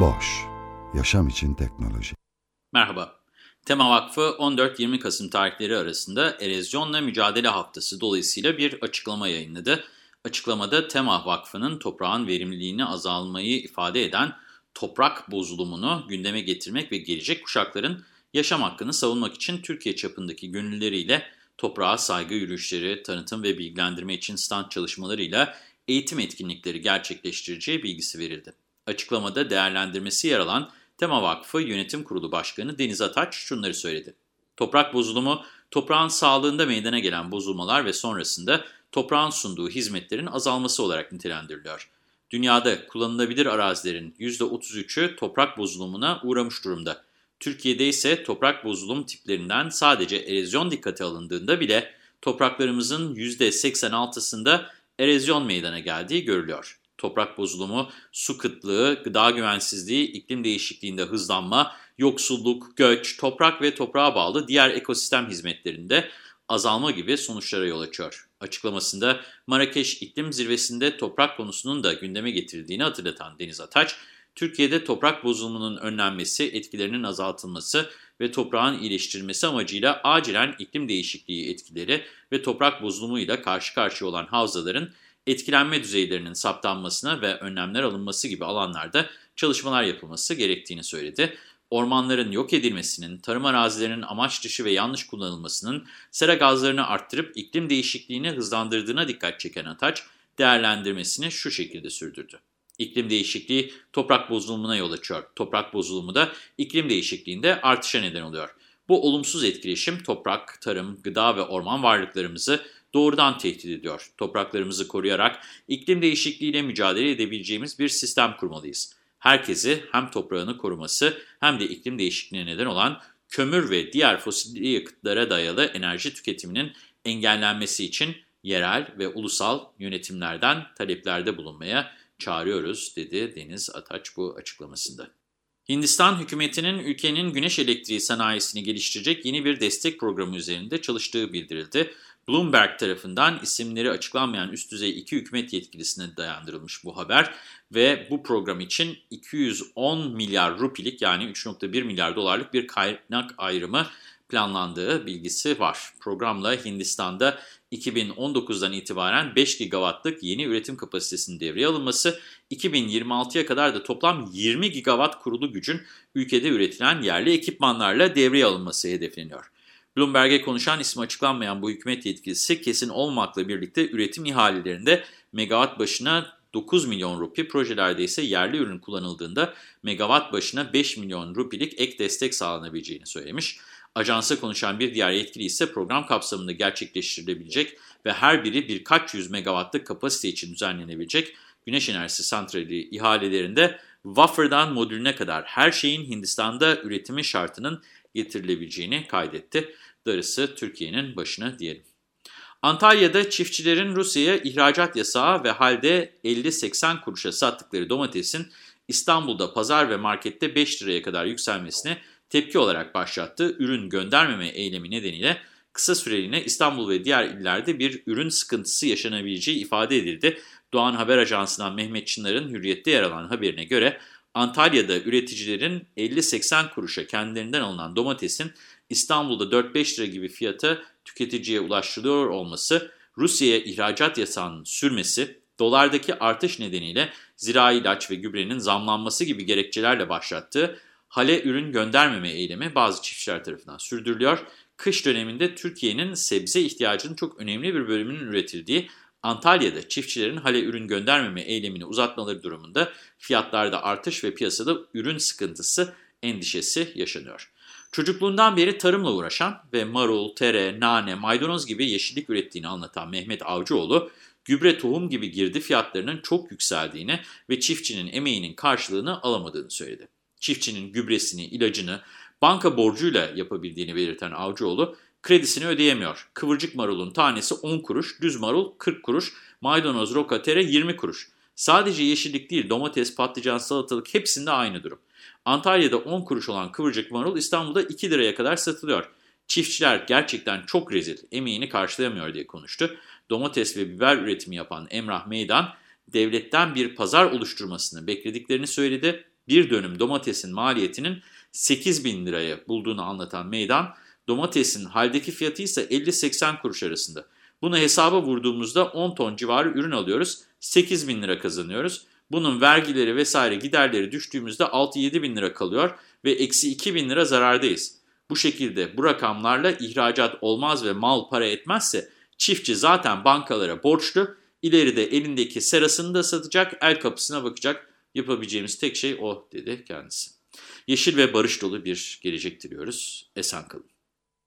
Boş, yaşam için teknoloji. Merhaba. Tema Vakfı 14-20 Kasım tarihleri arasında erozyonla mücadele haftası dolayısıyla bir açıklama yayınladı. Açıklamada Tema Vakfı'nın toprağın verimliliğini azalmayı ifade eden toprak bozulumunu gündeme getirmek ve gelecek kuşakların yaşam hakkını savunmak için Türkiye çapındaki gönülleriyle toprağa saygı yürüyüşleri, tanıtım ve bilgilendirme için stand çalışmalarıyla eğitim etkinlikleri gerçekleştireceği bilgisi verildi. Açıklamada değerlendirmesi yer alan Tema Vakfı Yönetim Kurulu Başkanı Deniz Ataç şunları söyledi. Toprak bozulumu, toprağın sağlığında meydana gelen bozulmalar ve sonrasında toprağın sunduğu hizmetlerin azalması olarak nitelendiriliyor. Dünyada kullanılabilir arazilerin %33'ü toprak bozulumuna uğramış durumda. Türkiye'de ise toprak bozulum tiplerinden sadece erozyon dikkate alındığında bile topraklarımızın %86'sında erozyon meydana geldiği görülüyor. Toprak bozulumu, su kıtlığı, gıda güvensizliği, iklim değişikliğinde hızlanma, yoksulluk, göç, toprak ve toprağa bağlı diğer ekosistem hizmetlerinde azalma gibi sonuçlara yol açıyor. Açıklamasında Marrakeş İklim Zirvesi'nde toprak konusunun da gündeme getirildiğini hatırlatan Deniz Ataç, Türkiye'de toprak bozulumunun önlenmesi, etkilerinin azaltılması ve toprağın iyileştirilmesi amacıyla acilen iklim değişikliği etkileri ve toprak bozulumuyla karşı karşıya olan havzaların etkilenme düzeylerinin saptanmasına ve önlemler alınması gibi alanlarda çalışmalar yapılması gerektiğini söyledi. Ormanların yok edilmesinin, tarım arazilerinin amaç dışı ve yanlış kullanılmasının sera gazlarını arttırıp iklim değişikliğini hızlandırdığına dikkat çeken Ataç, değerlendirmesini şu şekilde sürdürdü. İklim değişikliği toprak bozulumuna yol açıyor. Toprak bozulumu da iklim değişikliğinde artışa neden oluyor. Bu olumsuz etkileşim toprak, tarım, gıda ve orman varlıklarımızı doğrudan tehdit ediyor. Topraklarımızı koruyarak iklim değişikliğiyle mücadele edebileceğimiz bir sistem kurmalıyız. Herkesi hem toprağını koruması hem de iklim değişikliğine neden olan kömür ve diğer fosil yakıtlara dayalı enerji tüketiminin engellenmesi için yerel ve ulusal yönetimlerden taleplerde bulunmaya çağırıyoruz, dedi Deniz Ataç bu açıklamasında. Hindistan hükümetinin ülkenin güneş elektriği sanayisini geliştirecek yeni bir destek programı üzerinde çalıştığı bildirildi. Bloomberg tarafından isimleri açıklanmayan üst düzey iki hükümet yetkilisine dayandırılmış bu haber ve bu program için 210 milyar rupilik yani 3.1 milyar dolarlık bir kaynak ayrımı planlandığı bilgisi var. Programla Hindistan'da 2019'dan itibaren 5 gigawattlık yeni üretim kapasitesinin devreye alınması, 2026'ya kadar da toplam 20 gigawatt kurulu gücün ülkede üretilen yerli ekipmanlarla devreye alınması hedefleniyor. Bloomberg'e konuşan ismi açıklanmayan bu hükümet yetkilisi kesin olmakla birlikte üretim ihalelerinde megawatt başına 9 milyon rupi, projelerde ise yerli ürün kullanıldığında megawatt başına 5 milyon rupilik ek destek sağlanabileceğini söylemiş. Ajansa konuşan bir diğer yetkili ise program kapsamında gerçekleştirilebilecek ve her biri birkaç yüz megawattlık kapasite için düzenlenebilecek güneş enerjisi santrali ihalelerinde wafer'dan modülüne kadar her şeyin Hindistan'da üretimi şartının getirilebileceğini kaydetti. Darısı Türkiye'nin başına diyelim. Antalya'da çiftçilerin Rusya'ya ihracat yasağı ve halde 50-80 kuruşa sattıkları domatesin İstanbul'da pazar ve markette 5 liraya kadar yükselmesine tepki olarak başlattığı ürün göndermeme eylemi nedeniyle kısa süreliğine İstanbul ve diğer illerde bir ürün sıkıntısı yaşanabileceği ifade edildi. Doğan Haber Ajansı'ndan Mehmet Çınar'ın Hürriyet'te yer alan haberine göre Antalya'da üreticilerin 50-80 kuruşa kendilerinden alınan domatesin İstanbul'da 4-5 lira gibi fiyata tüketiciye ulaştırılıyor olması, Rusya'ya ihracat yasağının sürmesi, dolardaki artış nedeniyle zirai ilaç ve gübrenin zamlanması gibi gerekçelerle başlattığı hale ürün göndermeme eylemi bazı çiftçiler tarafından sürdürülüyor. Kış döneminde Türkiye'nin sebze ihtiyacının çok önemli bir bölümünün üretildiği Antalya'da çiftçilerin hale ürün göndermeme eylemini uzatmaları durumunda fiyatlarda artış ve piyasada ürün sıkıntısı endişesi yaşanıyor. Çocukluğundan beri tarımla uğraşan ve marul, tere, nane, maydanoz gibi yeşillik ürettiğini anlatan Mehmet Avcıoğlu, gübre tohum gibi girdi fiyatlarının çok yükseldiğini ve çiftçinin emeğinin karşılığını alamadığını söyledi. Çiftçinin gübresini, ilacını banka borcuyla yapabildiğini belirten Avcıoğlu, kredisini ödeyemiyor. Kıvırcık marulun tanesi 10 kuruş, düz marul 40 kuruş, maydanoz, roka, tere 20 kuruş. Sadece yeşillik değil domates, patlıcan, salatalık hepsinde aynı durum. Antalya'da 10 kuruş olan kıvırcık marul İstanbul'da 2 liraya kadar satılıyor. Çiftçiler gerçekten çok rezil, emeğini karşılayamıyor diye konuştu. Domates ve biber üretimi yapan Emrah Meydan, devletten bir pazar oluşturmasını beklediklerini söyledi. Bir dönüm domatesin maliyetinin 8 bin liraya bulduğunu anlatan Meydan, domatesin haldeki fiyatı ise 50-80 kuruş arasında. Bunu hesaba vurduğumuzda 10 ton civarı ürün alıyoruz, 8 bin lira kazanıyoruz. Bunun vergileri vesaire giderleri düştüğümüzde 6-7 bin lira kalıyor ve eksi 2 bin lira zarardayız. Bu şekilde bu rakamlarla ihracat olmaz ve mal para etmezse çiftçi zaten bankalara borçlu, ileride elindeki serasını da satacak, el kapısına bakacak. Yapabileceğimiz tek şey o dedi kendisi. Yeşil ve barış dolu bir gelecek diliyoruz. Esen kalın.